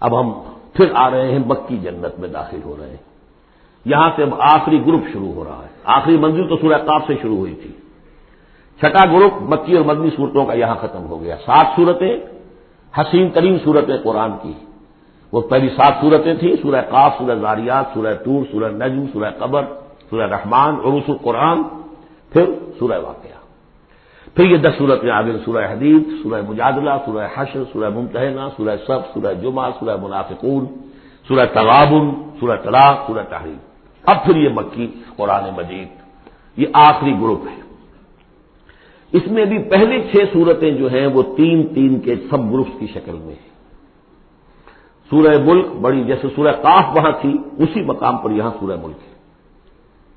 اب ہم پھر آ رہے ہیں مکی جنت میں داخل ہو رہے ہیں۔ یہاں سے اب آخری گروپ شروع ہو رہا ہے۔ آخری منزل تو سورہ قاف سے شروع ہوئی تھی۔ چھٹا گروپ مکی اور مدنی صورتوں کا یہاں ختم ہو گیا۔ سات صورتیں، حسین ترین صورتیں قرآن کی۔ وہ پہلی سات صورتیں تھیں، سورہ قاف، سورہ زاریات، سورہ تور سورہ نجم، سورہ قبر، سورہ رحمان، عروس القرآن، پھر سورہ واقعہ۔ پھر یہ دس صورتیں آگے سورہ حدیث سورہ مجادلہ، سورہ حشر، سورہ ممتحنہ، سورہ سب سورہ جمعہ، سورہ منافقون، سورہ تغابن، سورہ طلاق، سورہ تحریر اب پھر یہ مکی قرآن مجید، یہ آخری گروپ ہے۔ اس میں بھی پہلی چھ صورتیں جو ہیں وہ تین تین کے سب گروپس کی شکل میں ہیں۔ سورہ ملک بڑی، جیسے سورہ کاف وہاں تھی، اسی مقام پر یہاں سورہ ملک ہے۔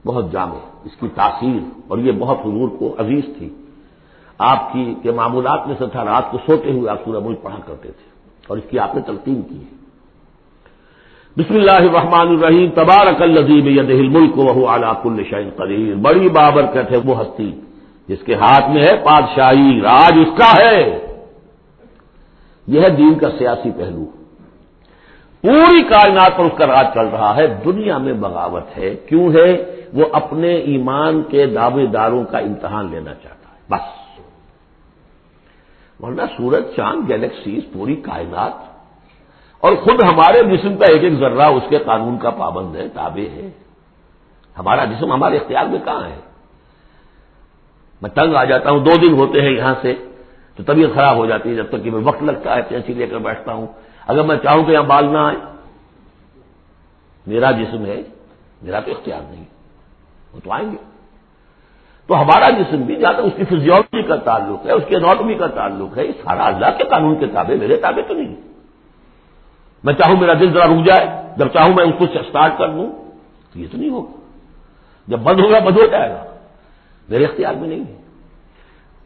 بہت جامع، اس کی تاثیر، اور یہ بہت حضور کو عزیز تھی۔ آپ کی، کے معمولات میں سے تھا، رات کو سوتے ہوئے آپ سورہ ملک پڑھا کرتے تھے، اور اس کی آپ نے تلقین کی ہے۔ بسم اللہ الرحمن الرحیم، تبارک الزیب یدہ الملک وہ علاق الشین قدیر۔ بڑی بابر کہتے وہ ہستی جس کے ہاتھ میں ہے بادشاہی، راج اس کا ہے۔ یہ ہے دین کا سیاسی پہلو۔ پوری کائنات پر اس کا راج چل رہا ہے۔ دنیا میں بغاوت ہے۔ کیوں ہے؟ وہ اپنے ایمان کے دعوے داروں کا امتحان لینا چاہتا ہے۔ بس۔ ورنہ سورج، چاند گیلیکسیز پوری کائنات، اور خود ہمارے جسم کا ایک ایک ذرہ اس کے قانون کا پابند ہے، تابع ہے۔ ہمارا جسم ہمارے اختیار میں کہاں ہے؟ میں تنگ آ جاتا ہوں، دو دن ہوتے ہیں یہاں سے، تو طبیعت خراب ہو جاتی ہے جب تک کہ میں وقت لگتا ہے پینسی لے کر بیٹھتا ہوں۔ اگر میں چاہوں کہ یہاں بال نہ آئے میرا جسم ہے، میرا تو اختیار نہیں، وہ تو آئیں گے۔ تو ہمارا جسم بھی جہاں اس کی فزیولوجی کا تعلق ہے، اس کی اناٹمی کا تعلق ہے۔ یہ سارا اللہ کے قانون کے تابع، میرے تابع تو نہیں۔ میں چاہوں میرا دل ذرا رک جائے، جب چاہوں میں اس کو اسٹارٹ کر دوں، تو یہ تو نہیں ہوگا۔ جب بند ہوگا، بند ہو جائے گا۔ میرے اختیار میں نہیں ہے۔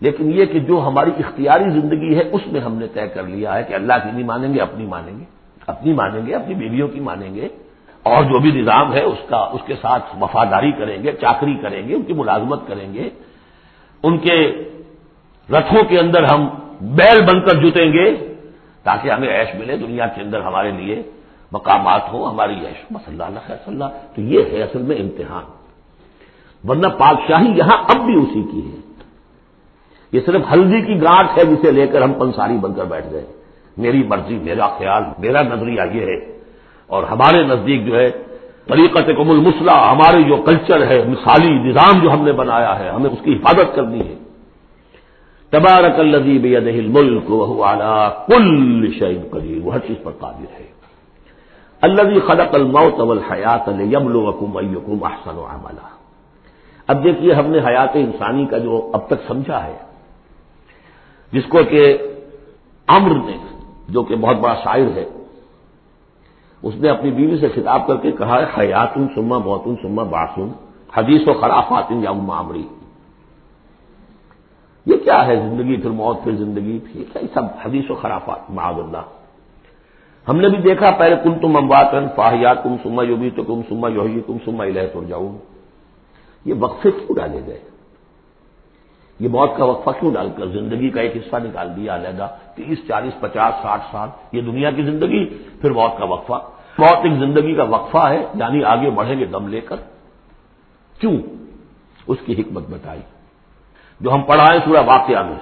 لیکن یہ کہ جو ہماری اختیاری زندگی ہے، اس میں ہم نے طے کر لیا ہے کہ اللہ کی نہیں مانیں گے، اپنی مانیں گے۔ اپنی مانیں گے، اپنی بیویوں کی مانیں گے۔ اور جو بھی نظام ہے اس کا اس کے ساتھ وفاداری کریں گے، چاکری کریں گے، ان کی ملازمت کریں گے۔ ان کے رتھوں کے اندر ہم بیل بن کر جوتیں گے تاکہ ہمیں ایش ملے، دنیا کے اندر ہمارے لیے مقامات ہوں، ہماری ایش مسلح اللہ خیر، اللہ۔ تو یہ ہے اصل میں امتحان۔ ورنہ پادشاہی یہاں اب بھی اسی کی ہے۔ یہ صرف ہلدی کی گانٹ ہے جسے لے کر ہم پنساری بن کر بیٹھ گئے۔ میری مرضی، میرا خیال، میرا نظریہ یہ ہے اور ہمارے نزدیک جو ہے طریقت کم المسلح ہمارے جو کلچر ہے، مثالی نظام جو ہم نے بنایا ہے، ہمیں اس کی حفاظت کرنی ہے۔ تبارک الزیب ملک وہ کل شعیب قدیر، وہ ہر چیز پر قابل ہے۔ اللہ خلق الموت والحیات یبلوکم ایکم احسن و عملہ اب دیکھیے، ہم نے حیات انسانی کا جو اب تک سمجھا ہے، جس کو کہ امر نے، جو کہ بہت بڑا شاعر ہے اس نے اپنی بیوی سے خطاب کر کے کہا ہے حیاتن سما موتن سما باسن حدیث و خرافات یا معمری یہ کیا ہے زندگی پھر موت پھر زندگی؟ پھر سب حدیث و خرافات؟ معذ اللہ. ہم نے بھی دیکھا، پہلے کن تم امباتن فاہیات تم سما یوبی تو کم سما یوہی تم سما الہ تو جاؤں یہ وقفے کیوں ڈالے گئے؟ یہ موت کا وقفہ کیوں ڈال کر زندگی کا ایک حصہ نکال دیا علیحدہ تیس چالیس، پچاس، ساٹھ سال یہ دنیا کی زندگی، پھر موت کا وقفہ۔ موت ایک زندگی کا وقفہ ہے یعنی آگے بڑھیں گے دم لے کر۔ کیوں؟ اس کی حکمت بتائی۔ جو ہم پڑھائیں سورہ واقعہ میں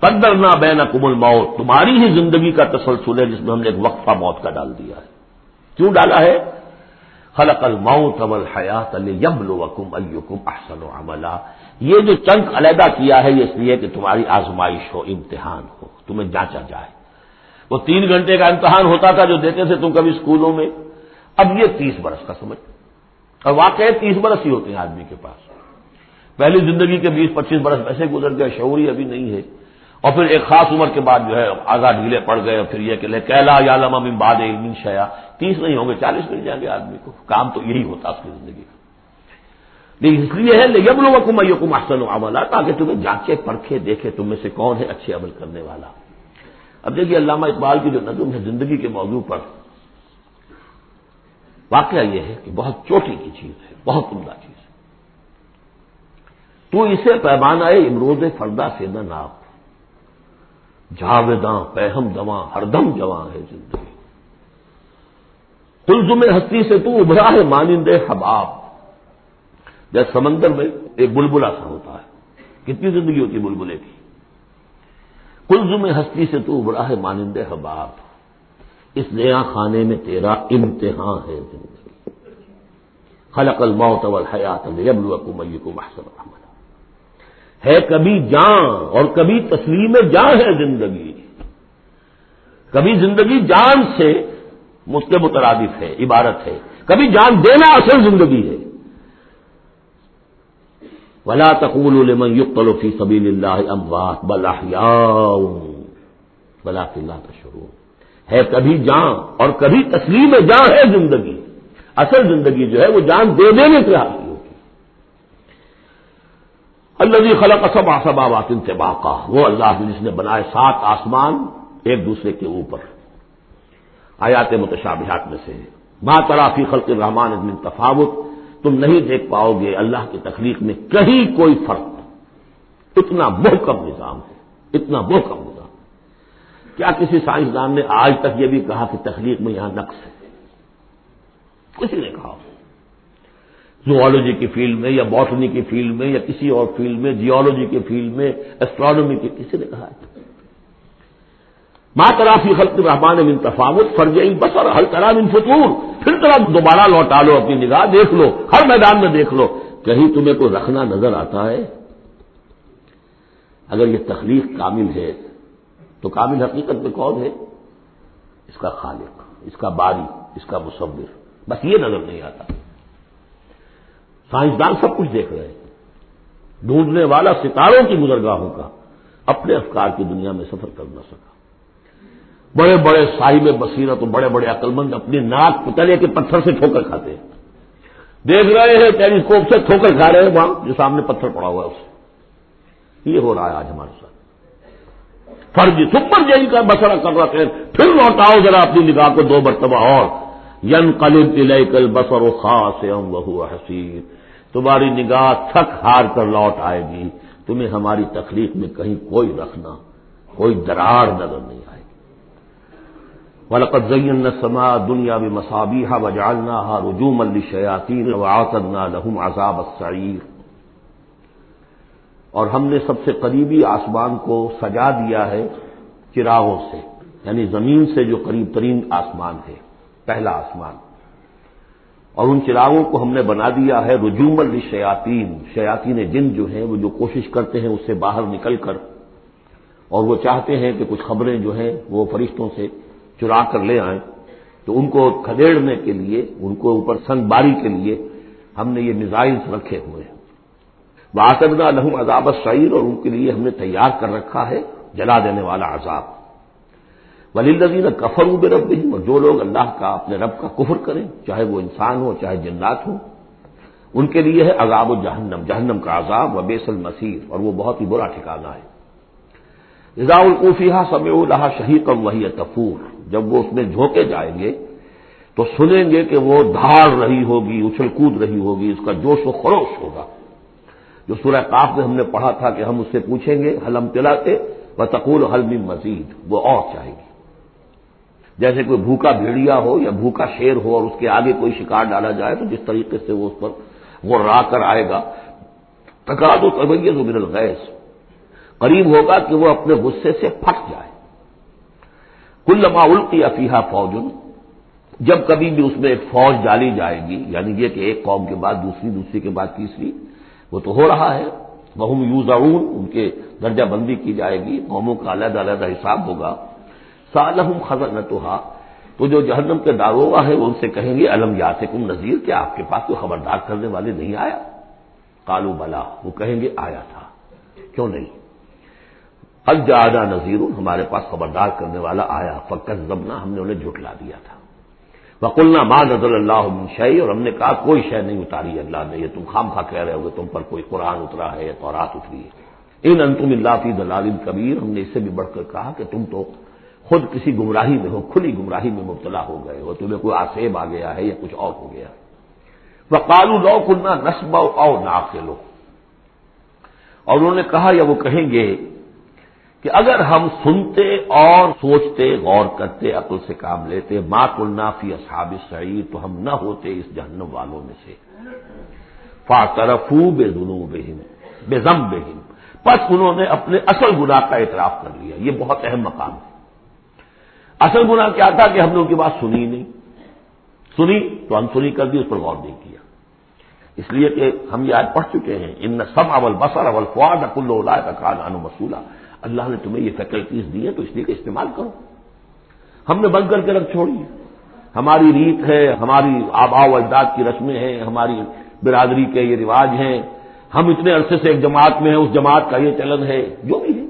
قدر نہ بین کمل موت تمہاری ہی زندگی کا تسلسل ہے جس میں ہم نے ایک وقفہ موت کا ڈال دیا ہے۔ کیوں ڈالا ہے؟ خلق الموت والحیات لیبلوکم ایکم احسن عملا۔ یہ جو چنک علیحدہ کیا ہے، یہ اس لیے کہ تمہاری آزمائش ہو، امتحان ہو، تمہیں جانچا جائے۔ وہ تین گھنٹے کا امتحان ہوتا تھا جو دیتے تھے تم کبھی اسکولوں میں۔ اب یہ تیس برس کا سمجھ۔ اور واقع تیس برس ہی ہوتے ہیں آدمی کے پاس۔ پہلی زندگی کے بیس پچیس برس ویسے گزر گئے، شعوری ابھی نہیں ہے۔ اور پھر ایک خاص عمر کے بعد جو ہے آزاد ڈھیلے پڑ گئے اور پھر یہ کہ لے کیلا یا لما باد علم شیا تیس نہیں ہوں گے، چالیس مل جائیں گے آدمی کو۔ کام تو یہی ہوتا اس کی زندگی کا۔ لیکن اس لیے ہے لیکن لوگوں کو میں کو محسن عملہ تاکہ تمہیں جانچے، پرکھے، دیکھے تم میں سے کون ہے اچھے عمل کرنے والا۔ اب دیکھیے علامہ اقبال کی جو نظم ہے زندگی کے موضوع پر، واقعہ یہ ہے کہ بہت چوٹی کی چیز ہے، بہت عمدہ چیز ہے۔ تو اسے پیمانہ امروز فردا سے نہ ناپ۔ جاویداں پہم دواں ہر دم جواں ہے زندگی۔ تلزم ہستی سے تو ابھرا ہے، مانندے حباب جیسے سمندر میں ایک بلبلا سا ہوتا ہے۔ کتنی زندگی ہوتی ہے بلبلے کی؟ کلزم ہستی سے تو ابھرا ہے، مانندے حباب اس نیا خانے میں تیرا امتحان ہے زندگی۔ خلق الموت والحیات لیبلوکم ایکم احسن عملا۔ ہے کبھی جان اور کبھی تسلیم جان ہے زندگی۔ کبھی زندگی جان سے مجھ کے مترادف ہے، عبارت ہے۔ کبھی جان دینا اصل زندگی ہے۔ ولا تقول لمن يقتل في سبيل الله اموات بل احياء ولكن لا تشعرون۔ ہے کبھی جان اور کبھی تسلیم جان ہے زندگی۔ اصل زندگی جو ہے وہ جان دے دینے سے حاصل۔ اللہ خلق سب آسب آبات سے وہ اللہ جس نے بنائے سات آسمان ایک دوسرے کے اوپر۔ آیات متشابہات میں سے ماں ترافی خلق رحمان من تفاوت، تم نہیں دیکھ پاؤ گے اللہ کی تخلیق میں کہیں کوئی فرق۔ اتنا محکم نظام ہے، اتنا محکم نظام۔ کیا کسی سائنسدان نے آج تک یہ بھی کہا کہ تخلیق میں یہاں نقص ہے؟ کسی نے کہا۔ زوالوجی کی فیلڈ میں یا باٹنی کی فیلڈ میں یا کسی اور فیلڈ میں جیولوجی کی فیلڈ میں ایسٹرانومی کی، کسی نے کہا ہے؟ ماں ترافی خلق رحمان من تفاوت فرج بس اور ہر طرح من فطور۔ پھر طرح دوبارہ لوٹا لو اپنی نگاہ، دیکھ لو، ہر میدان میں دیکھ لو۔ کہیں تمہیں کو رکھنا نظر آتا ہے؟ اگر یہ تخلیق کامل ہے، تو کامل حقیقت میں کون ہے؟ اس کا خالق، اس کا باری، اس کا مصور۔ بس یہ نظر نہیں آتا۔ سائنسدان سب کچھ دیکھ رہے ہیں۔ ڈھونڈنے والا ستاروں کی گزرگاہوں کا اپنے افکار کی دنیا میں سفر کر نہ سکا۔ بڑے بڑے صاحب بصیرت تو بڑے بڑے عقلمند اپنی ناک پتلے کے پتھر سے ٹھوکر کھاتے ہیں۔ دیکھ رہے ہیں، ٹیلیسکوپ سے ٹھوکر کھا رہے ہیں وہاں، جو سامنے پتھر پڑا ہوا ہے اسے یہ ہو رہا ہے آج ہمارے ساتھ۔ فرض سپر جیل کا مسئلہ کر رہا ہیں پھر لوٹاؤ ذرا اپنی نگاہ کو دو مرتبہ اور۔ ین قلب کل بسر و خاص حسین۔ تمہاری نگاہ تھک ہار کر لوٹ آئے گی۔ تمہیں ہماری تخلیق میں کہیں کوئی رکھنا کوئی درار نظر نہیں آئے ولقت زین سما دنیا میں مسابی ہا وجالنا ہا رجوم الشیاطین وآتدنا لہم عذاب السعیر اور ہم نے سب سے قریبی آسمان کو سجا دیا ہے چراغوں سے یعنی زمین سے جو قریب ترین آسمان ہے، پہلا آسمان۔ اور ان چراغوں کو ہم نے بنا دیا ہے رجوم الشیاطین شیاطین جن جو ہیں وہ جو کوشش کرتے ہیں اس سے باہر نکل کر، اور وہ چاہتے ہیں کہ کچھ خبریں جو ہیں وہ فرشتوں سے چرا کر لے آئیں۔ تو ان کو کھدیڑنے کے لیے، ان کو اوپر سنگ باری کے لیے ہم نے یہ میزائلس رکھے ہوئے ہیں۔ باسدہ لہم عذاب شعیر اور ان کے لیے ہم نے تیار کر رکھا ہے جلا دینے والا عذاب۔ ولی الزین کفر اب رب نہیں اور جو لوگ اللہ کا، اپنے رب کا کفر کریں، چاہے وہ انسان ہو، چاہے جنات ہو ان کے لیے ہے عذاب و جہنم جہنم کا عذاب و بیس المسیر اور وہ بہت ہی برا ٹھکانا ہے۔ رضا القوفیہ سمع اللہ شہید وہی تفور، جب وہ اس میں جھونکے جائیں گے، تو سنیں گے کہ وہ دھاڑ رہی ہوگی، اچھل کود رہی ہوگی، اس کا جوش و خروش ہوگا۔ جو سورہ کاف میں ہم نے پڑھا تھا کہ ہم اس سے پوچھیں گے حلم تلاتے؟ و تقول حلم مزید، وہ اور چاہے گی جیسے کوئی بھوکا بھیڑیا ہو یا بھوکا شیر ہو اور اس کے آگے کوئی شکار ڈالا جائے تو جس طریقے سے وہ اس پر وہ را کر آئے گا تکا دو طبیعت من الغیث قریب ہوگا کہ وہ اپنے غصے سے پھٹ جائے۔ کل لما القی افیہ فوجن جب کبھی بھی اس میں ایک فوج ڈالی جائے گی یعنی یہ کہ ایک قوم کے بعد دوسری دوسری کے بعد تیسری، وہ تو ہو رہا ہے۔ بہم یوز ان کے درجہ بندی کی جائے گی، قوموں کا علیحدہ علیحدہ حساب ہوگا۔ سالحم خزر نہ تو جو جہنم کے داروگا ہے، وہ ان سے کہیں گے، الم یا سے کم نذیر؟ کیا آپ کے پاس کوئی خبردار کرنے والے نہیں آیا؟ کالو بلا۔ وہ کہیں گے، آیا تھا۔ کیوں نہیں؟ حج جادہ نذیر، ہمارے پاس خبردار کرنے والا آیا۔ فکر زبنا ہم نے انہیں جھٹلا دیا تھا۔ وکلنا ماں نظر اللہ شعی اور ہم نے کہا، کوئی شے نہیں اتاری اللہ نے۔ یہ تم خام خواہ کہہ رہے ہو تم پر کوئی قرآن اترا ہے یا تورات اتری ہے۔ ان انتم اللہ فی دلال کبیر۔ ہم نے اس سے بھی بڑھ کر کہا کہ تم تو خود کسی گمراہی میں ہو، کھلی گمراہی میں مبتلا ہو گئے ہو، تمہیں کوئی آسیب آ گیا ہے یا کچھ اور ہو گیا وہ کالو لو کننا نسب او نہ اور انہوں نے کہا، یا وہ کہیں گے کہ اگر ہم سنتے اور سوچتے، غور کرتے، عقل سے کام لیتے ماں کلنا فی اصحاب سعید تو ہم نہ ہوتے اس جہنم والوں میں سے۔ فاطرفو بے دنو بہم بے ضم بہم بس انہوں نے اپنے اصل گناہ کا اعتراف کر لیا۔ یہ بہت اہم مقام ہے اصل گناہ کیا تھا کہ ہم نے ان کی بات سنی نہیں۔ سنی تو ہم سنی کر دی، اس پر غور نہیں کیا۔ اس لیے کہ ہم یہ آج پڑھ چکے ہیں، ان سم اول بسر اول فواد اکل کا کان انو مسولہ اللہ نے تمہیں یہ فیکلٹیز دی ہیں، تو اس لیے کہ استعمال کرو۔ ہم نے بند کر کے رکھ چھوڑی۔ ہماری ریت ہے، ہماری آبا و اجداد کی رسمیں ہیں، ہماری برادری کے یہ رواج ہیں۔ ہم اتنے عرصے سے ایک جماعت میں ہیں، اس جماعت کا یہ چلن ہے، جو بھی ہے۔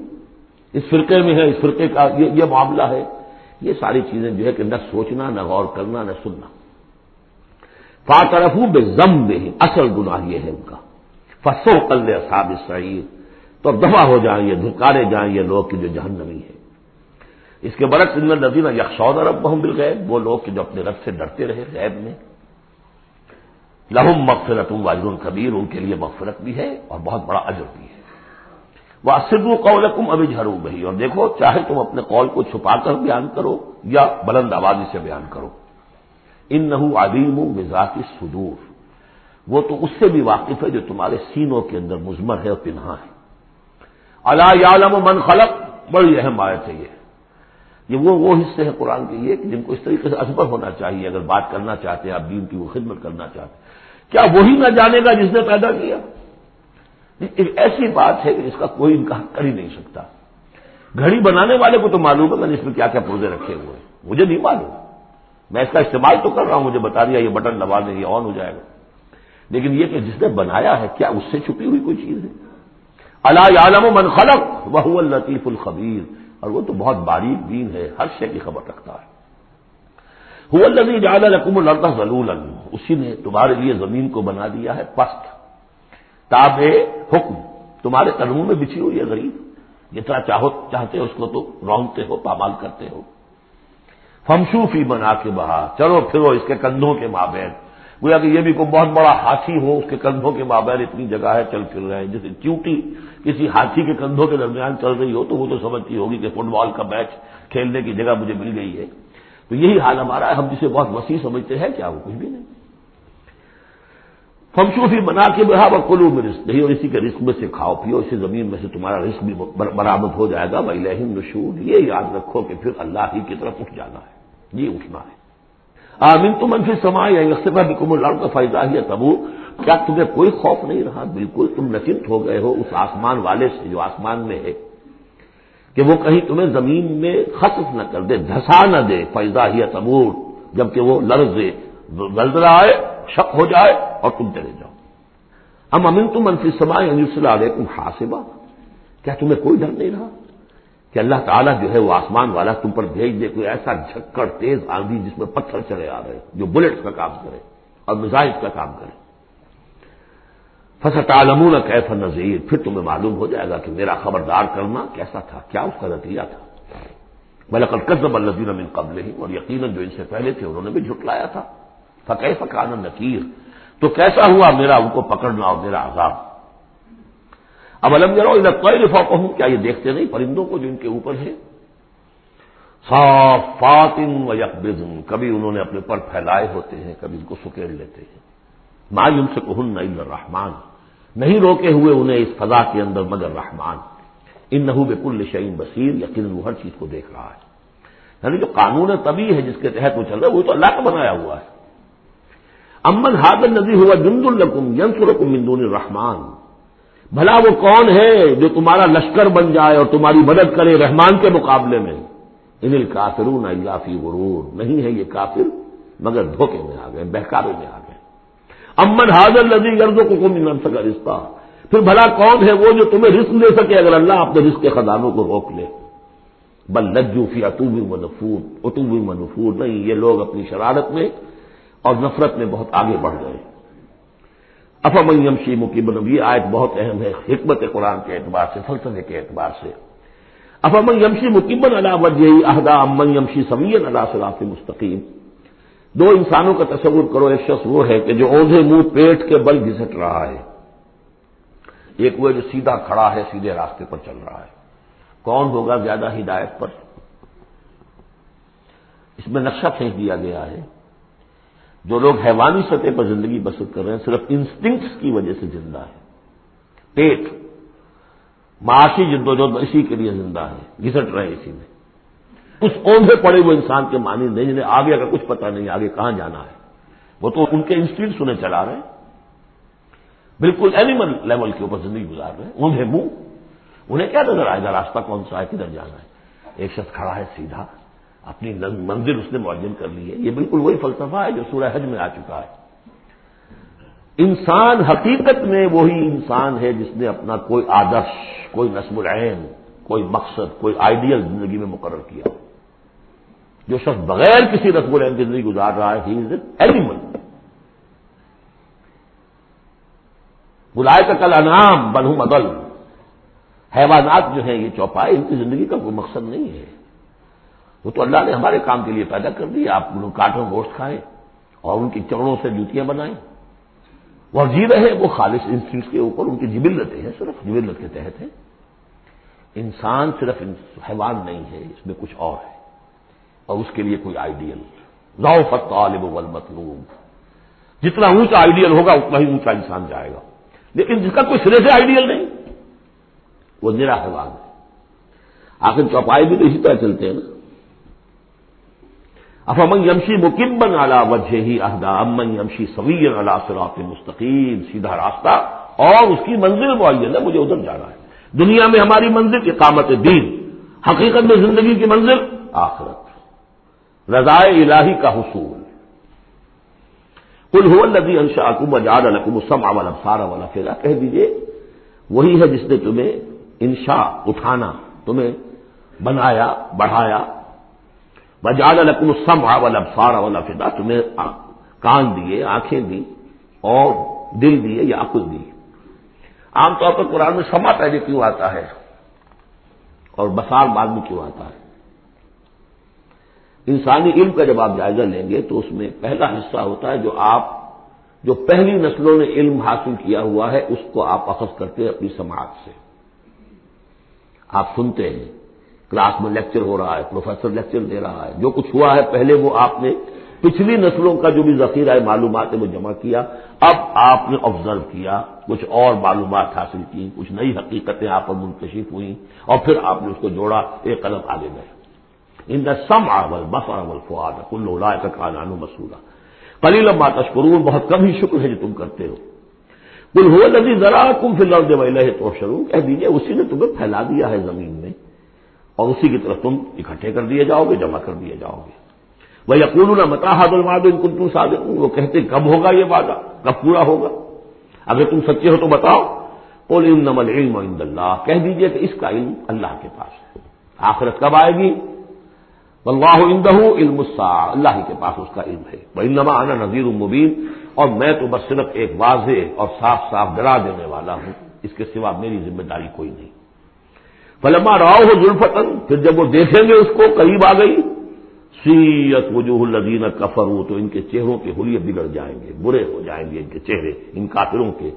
اس فرقے میں ہے، اس فرقے کا یہ معاملہ ہے۔ یہ ساری چیزیں جو ہے کہ نہ سوچنا، نہ غور کرنا، نہ سننا۔ فا بے ضم بے اصل گناہ یہ ہے ان کا۔ فسو کل اصاب سعید تو دفاع ہو جائیں، یہ دھکارے جائیں، یہ لوگ کی جو جہنمی ہے۔ اس کے برعکس ان نظیمہ یکسود ارب بہم مل گئے وہ لوگ جو اپنے رب سے ڈرتے رہے غیب میں۔ لہم مغفرت واجر کبیر، ان کے لیے مغفرت بھی ہے اور بہت بڑا اجر بھی ہے۔ وہ اسد قولکم ابھی جھرو بھائی اور دیکھو، چاہے تم اپنے قول کو چھپا کر بیان کرو یا بلند آبادی سے بیان کرو۔ ان نحو عدیم مزاقی سدور وہ تو اس سے بھی واقف ہے جو تمہارے سینوں کے اندر مزمر ہے اور پنہا ہے۔ اللہ یالم و من خلق، بڑی اہم آیت ہے یہ۔ یہ وہ وہ حصے ہیں قرآن کے یہ کہ جن کو اس طریقے سے ازبر ہونا چاہیے، اگر بات کرنا چاہتے ہیں، آپ دین کی وہ خدمت کرنا چاہتے ہیں۔ کیا وہی نہ جانے گا جس نے پیدا کیا؟ ایک ایسی بات ہے کہ اس کا کوئی انکار کر ہی نہیں سکتا۔ گھڑی بنانے والے کو تو معلوم ہے میں نے اس میں کیا کیا پودے رکھے ہوئے ہیں۔ مجھے نہیں معلوم۔ میں اس کا استعمال تو کر رہا ہوں، مجھے بتا دیا یہ بٹن دبا دیں، یہ آن ہو جائے گا۔ لیکن یہ کہ جس نے بنایا ہے، کیا اس سے چھپی ہوئی کوئی چیز ہے؟ اللہ عالم و من خلق وہ الطیف الخبیر۔ اور وہ تو بہت باریک دین ہے، ہر شے کی خبر رکھتا ہے۔ الزی جال رقم الردا ضلول اسی نے تمہارے لیے زمین کو بنا دیا ہے، پست۔ تاب حکم۔ تمہارے قدموں میں بچھی ہوئی ہے غریب۔ جتنا چاہو چاہتے ہو اس کو تو رونگتے ہو، پامال کرتے ہو۔ فمشوفی بنا کے بہا چلو پھرو اس کے کندھوں کے مابین۔ گویا کہ یہ بھی کوئی بہت بڑا ہاتھی ہو، اس کے کندھوں کے مابین اتنی جگہ ہے، چل پھر رہے ہیں۔ جیسے چیوٹی کسی ہاتھی کے کندھوں کے درمیان چل رہی ہو تو وہ تو سمجھتی ہوگی کہ فٹ بال کا میچ کھیلنے کی جگہ مجھے مل گئی ہے۔ تو یہی حال ہمارا ہے، ہم جسے بہت وسیع سمجھتے ہیں، کیا وہ کچھ بھی نہیں۔ فمشوفی بنا کے بہا وہ کلو میں رسک نہیں، اور اسی کے رسک میں سے کھاؤ پیو، اسی زمین میں سے تمہارا رسک بھی برآمد ہو جائے گا۔ بھائی لہم نشور یہ یاد رکھو کہ پھر اللہ ہی کی طرف اٹھ جانا ہے۔ یہ اٹھنا ہے۔ آمین تو منفی سما یا یکسبہ بھی کم اللہ کا فائدہ ہی تبو کیا تمہیں کوئی خوف نہیں رہا؟ بالکل تم نچنت ہو گئے ہو اس آسمان والے سے جو آسمان میں ہے۔ کہ وہ کہیں تمہیں زمین میں خطف نہ کر دے، دھسا نہ دے۔ فیضا ہی تبور جبکہ وہ لرز دے زلزلہ آئے، شک ہو جائے۔ اور تم چلے جاؤ۔ ام امن تم منفی سما یوسل علیکم حاصبہ کیا تمہیں کوئی ڈر نہیں رہا کہ اللہ تعالیٰ جو ہے وہ آسمان والا تم پر بھیج دے کوئی ایسا جھکڑ تیز آندھی جس میں پتھر چلے آ رہے جو بلٹ کا کام کرے اور مزاج کا کام کرے۔ فص عالمون کیف نظیر پھر تمہیں معلوم ہو جائے گا کہ میرا خبردار کرنا کیسا تھا، کیا اس کا نتیجہ تھا۔ بلکل قزب الزین من قبل ہی اور یقیناً جو ان سے پہلے تھے انہوں نے بھی جھٹلایا تھا۔ فقہ فقان نکیر تو کیسا ہوا میرا ان کو پکڑنا اور میرا عذاب؟ اب الم جرو ادھر لفاق ہوں کیا یہ دیکھتے نہیں پرندوں کو جو ان کے اوپر ہے صاف و یکبزن کبھی انہوں نے اپنے پر پھیلائے ہوتے ہیں، کبھی ان کو سکیڑ لیتے ہیں۔ مایوم سے کہن نہ رحمان نہیں روکے ہوئے انہیں اس فضا کے اندر مگر رحمان۔ ان نحو کل شعین بصیر، یقیناً وہ ہر چیز کو دیکھ رہا ہے۔ یعنی جو قانون طبی ہے جس کے تحت وہ چل رہا ہے، وہ تو اللہ کا بنایا ہوا ہے۔ امن حاضر نظی ہوا جند الرقم ینسرکم مندون الرحمان بھلا وہ کون ہے جو تمہارا لشکر بن جائے اور تمہاری مدد کرے رحمان کے مقابلے میں؟ ان الکافرون اللہ فی غرور۔ نہیں ہے یہ کافر، مگر دھوکے میں آ گئے بہکارے میں آ گئے امن حاضر لذی گردوں کو کوئی نہ سکا رشتہ پھر بھلا کون ہے وہ جو تمہیں رسک دے سکے اگر اللہ اپنے رسک کے خزانوں کو روک لے؟ بل لجو فی اطوبی منفور اتوبی منفور نہیں، یہ لوگ اپنی شرارت میں اور نفرت میں بہت آگے بڑھ گئے۔ افامن یمشی مکیبن یہ آیت بہت اہم ہے حکمت قرآن کے اعتبار سے، فلسفے کے اعتبار سے۔ افامن یمشی مکیبن اللہ وجہ اہدا امن یمشی سمین اللہ صلاف مستقیم۔ دو انسانوں کا تصور کرو، ایک شخص وہ ہے کہ جو اوندھے منہ پیٹ کے بل گھسٹ رہا ہے۔ ایک وہ جو سیدھا کھڑا ہے، سیدھے راستے پر چل رہا ہے۔ کون ہوگا زیادہ ہدایت پر؟ اس میں نقشہ پھینک دیا گیا ہے۔ جو لوگ حیوانی سطح پر زندگی بسر کر رہے ہیں، صرف انسٹنکٹس کی وجہ سے زندہ ہے پیٹ، معاشی جد و جہد اسی کے لیے زندہ ہے گھسٹ رہے ہیں اسی میں۔ اس اوندھے پڑے وہ انسان کے معنی نہیں، جنہیں آگے کا کچھ پتہ نہیں آگے کہاں جانا ہے۔ وہ تو ان کے انسٹنکٹس انہیں چلا رہے ہیں۔ بالکل اینیمل لیول کے اوپر زندگی گزار رہے ہیں۔ اوندھے منہ۔ انہیں کیا نظر آئے گا، راستہ کون سا ہے، کدھر جانا ہے؟ ایک شخص کھڑا ہے سیدھا۔ اپنی منزل اس نے معین کر لی ہے۔ یہ بالکل وہی فلسفہ ہے جو سورہ حج میں آ چکا ہے۔ انسان حقیقت میں وہی انسان ہے جس نے اپنا کوئی آدرش، کوئی نصب العین، کوئی مقصد، کوئی آئیڈیل زندگی میں مقرر کیا۔ جو شخص بغیر کسی نصب العین کی زندگی گزار رہا ہے ہی از این اینیمل بلائے کا کل انعام بنو مدل حیوانات جو ہیں، یہ چوپائے ان کی زندگی کا کوئی مقصد نہیں ہے۔ وہ تو اللہ نے ہمارے کام کے لیے پیدا کر دی، آپ کاٹوں گوشت کھائیں اور ان کی چڑوں سے جوتیاں بنائیں۔ وہ جی رہے وہ خالص انسٹنٹ کے اوپر ان کی جبلتیں ہیں، صرف جبلت کے تحت ہے انسان صرف حیوان نہیں ہے، اس میں کچھ اور ہے۔ اور اس کے لیے کوئی آئیڈیل لاؤ طالب والمطلوب۔ جتنا اونچا آئیڈیل ہوگا، اتنا ہی اونچا انسان جائے گا۔ لیکن جس کا کوئی سرے سے آئیڈیل نہیں، وہ نرا حیوان ہے۔ آخر چوپائی بھی تو اسی طرح چلتے ہیں نا۔ افامن یمشی مکمبن اعلیٰ وجہ ہی اہدا، امن یمشی سویر اللہ سراط مستقیم، سیدھا راستہ، اور اس کی منزل معین ہے مجھے ادھر جانا ہے۔ دنیا میں ہماری منزل اقامت دین، حقیقت میں زندگی کی منزل آخرت۔ رضائے الہی کا حصول۔ کل ہو ندی انشا کم اجاد القم سما والا سارا والا پھیلا کہہ دیجیے وہی ہے جس نے تمہیں انشا اٹھانا، تمہیں بنایا، بڑھایا بجال القم سم اول ابسار اول فدا تمہیں کان دیے، آنکھیں دی اور دل دیے یا عقل دی عام طور پر قرآن میں سما پہلے کیوں آتا ہے؟ اور بسار بعد میں کیوں آتا ہے؟ انسانی علم کا جب آپ جائزہ لیں گے تو اس میں پہلا حصہ ہوتا ہے جو آپ جو پہلی نسلوں نے علم حاصل کیا ہوا ہے، اس کو آپ اخذ کرتے ہیں اپنی سماج سے۔ آپ سنتے ہیں۔ کلاس میں لیکچر ہو رہا ہے، پروفیسر لیکچر دے رہا ہے۔ جو کچھ ہوا ہے، پہلے وہ آپ نے پچھلی نسلوں کا جو بھی ذخیرہ ہے، معلومات ہے، وہ جمع کیا۔ اب آپ نے آبزرو کیا، کچھ اور معلومات حاصل کی، کچھ نئی حقیقتیں آپ پر منتشف ہوئی اور پھر آپ نے اس کو جوڑا، ایک قدم آگے گئے۔ ان دا سم آول بف اول فواد کلو رائے کا کانانو مسورا کلی لمبا تشکرون، بہت کم ہی شکر ہے جو تم کرتے ہو۔ کل ہو ذرا کم فی الحال تو شروع کہہ دیجیے اسی نے تمہیں پھیلا دیا ہے زمین میں۔ اور اسی کی طرف تم اکٹھے کر دیے جاؤ گے، جمع کر دیے جاؤ گے۔ وہ یقول متا حادل ان کن تم صادق وہ کہتے کب ہوگا یہ وعدہ؟ کب پورا ہوگا؟ اگر تم سچے ہو تو بتاؤ۔ بول علم علم اللہ کہہ دیجیے کہ اس کا علم اللہ کے پاس ہے۔ آخرت کب آئے گی؟ اللہ اندہ علم اللہ کے پاس اس کا علم ہے۔ وہ انما آنا نذیر المبین اور میں تو بس صرف ایک واضح اور صاف صاف ڈرا دینے والا ہوں۔ اس کے سوا میری ذمہ داری کوئی نہیں۔ فلما راؤ ہو ذوالفتن پھر جب وہ دیکھیں گے اس کو، قریب آ گئی، سیت وجوہ الدین کفر ہو تو ان کے چہروں کے حلیے بگڑ جائیں گے، برے ہو جائیں گے ان کے چہرے، ان کافروں کے۔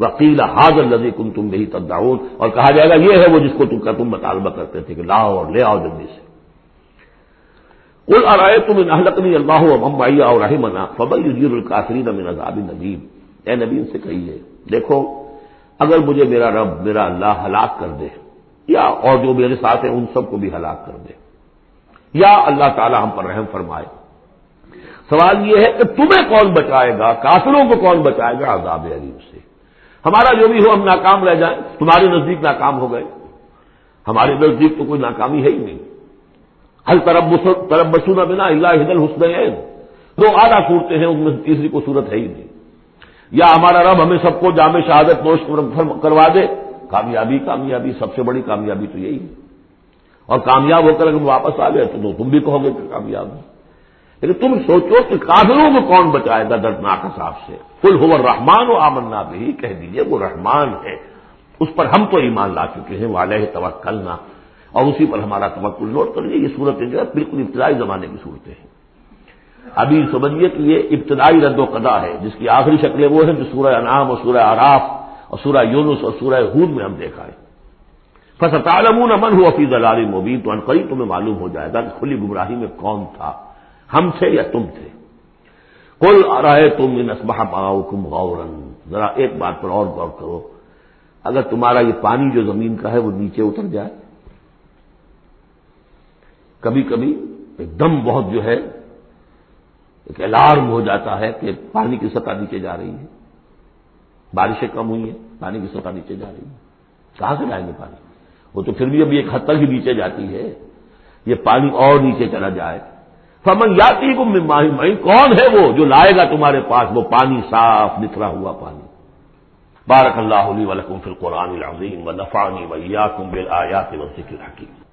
وکیل حاضر لذی کن تم نہیں تداؤن اور کہا جائے گا، یہ ہے وہ جس کو تم کا، تم مطالبہ کرتے تھے کہ لاؤ اور لے آؤ جلدی سے۔ کل ارائے تم ان اہلکنی اللہ ممبئی اور رحمنا فبل یوزیر القاصرین من عذاب ندیم اے نبی، ان سے کہیے، دیکھو، اگر مجھے میرا رب، میرا اللہ ہلاک کر دے یا اور جو میرے ساتھ ہیں ان سب کو بھی ہلاک کر دے۔ یا اللہ تعالی ہم پر رحم فرمائے۔ سوال یہ ہے کہ تمہیں کون بچائے گا؟ کافروں کو کون بچائے گا عذاب علیم سے؟ ہمارا جو بھی ہو ہم ناکام رہ جائیں۔ تمہارے نزدیک ناکام ہو گئے۔ ہمارے نزدیک تو کوئی ناکامی ہے ہی نہیں۔ ہل طرف طرف بسونا بنا اللہ حدل حسن دو آدھا صورتیں ہیں، ان میں تیسری کو صورت ہے ہی نہیں۔ یا ہمارا رب ہمیں سب کو جامع شہادت نوش کروا دے۔ کامیابی کامیابی سب سے بڑی کامیابی تو یہی ہے۔ اور کامیاب ہو کر اگر واپس آ گئے تو تم بھی کہو گے کہ کامیاب ہو لیکن تم سوچو کہ کافروں کو کون بچائے گا دردناک حساب سے۔ کل ہو رحمان و آمنا بھی کہہ دیجیے وہ رحمان ہے۔ اس پر ہم تو ایمان لا چکے ہیں والے توکل نہ اور اسی پر ہمارا توکل نوٹ کر لیجیے یہ صورتیں جو ہے بالکل ابتدائی زمانے کی صورتیں ہیں۔ ابھی سمجھیے کہ یہ ابتدائی رد و قدا ہے، جس کی آخری شکلیں وہ ہیں جو سورہ انعام اور سورہ آراف اور سورہ یونس اور سورہ حود میں ہم دیکھا ہے۔ فسطالمون امن ہو افیز العال مبین تو انقریب تمہیں معلوم ہو جائے گا کہ کھلی گمراہی میں کون تھا۔ ہم تھے یا تم تھے؟ کل رہے تم ان اسبہ پاؤ کم غورن ذرا ایک بات پر اور غور کرو۔ اگر تمہارا یہ پانی جو زمین کا ہے وہ نیچے اتر جائے۔ کبھی کبھی ایک دم بہت جو ہے، ایک الارم ہو جاتا ہے کہ پانی کی سطح نیچے جا رہی ہے۔ بارشیں کم ہوئی ہیں، پانی کی سطح نیچے جا رہی ہے۔ کہاں سے لائیں گے پانی؟ وہ تو پھر بھی ابھی ایک حد تک ہی نیچے جاتی ہے۔ یہ پانی اور نیچے چلا جائے۔ فمن یاتی کو ماہی کون ہے وہ جو لائے گا تمہارے پاس؟ وہ پانی صاف نکھرا ہوا پانی۔ بارک اللہ علی ولکم فی القرآن العظیم و نفانی ویا کم بل آیات و ذکر حکیم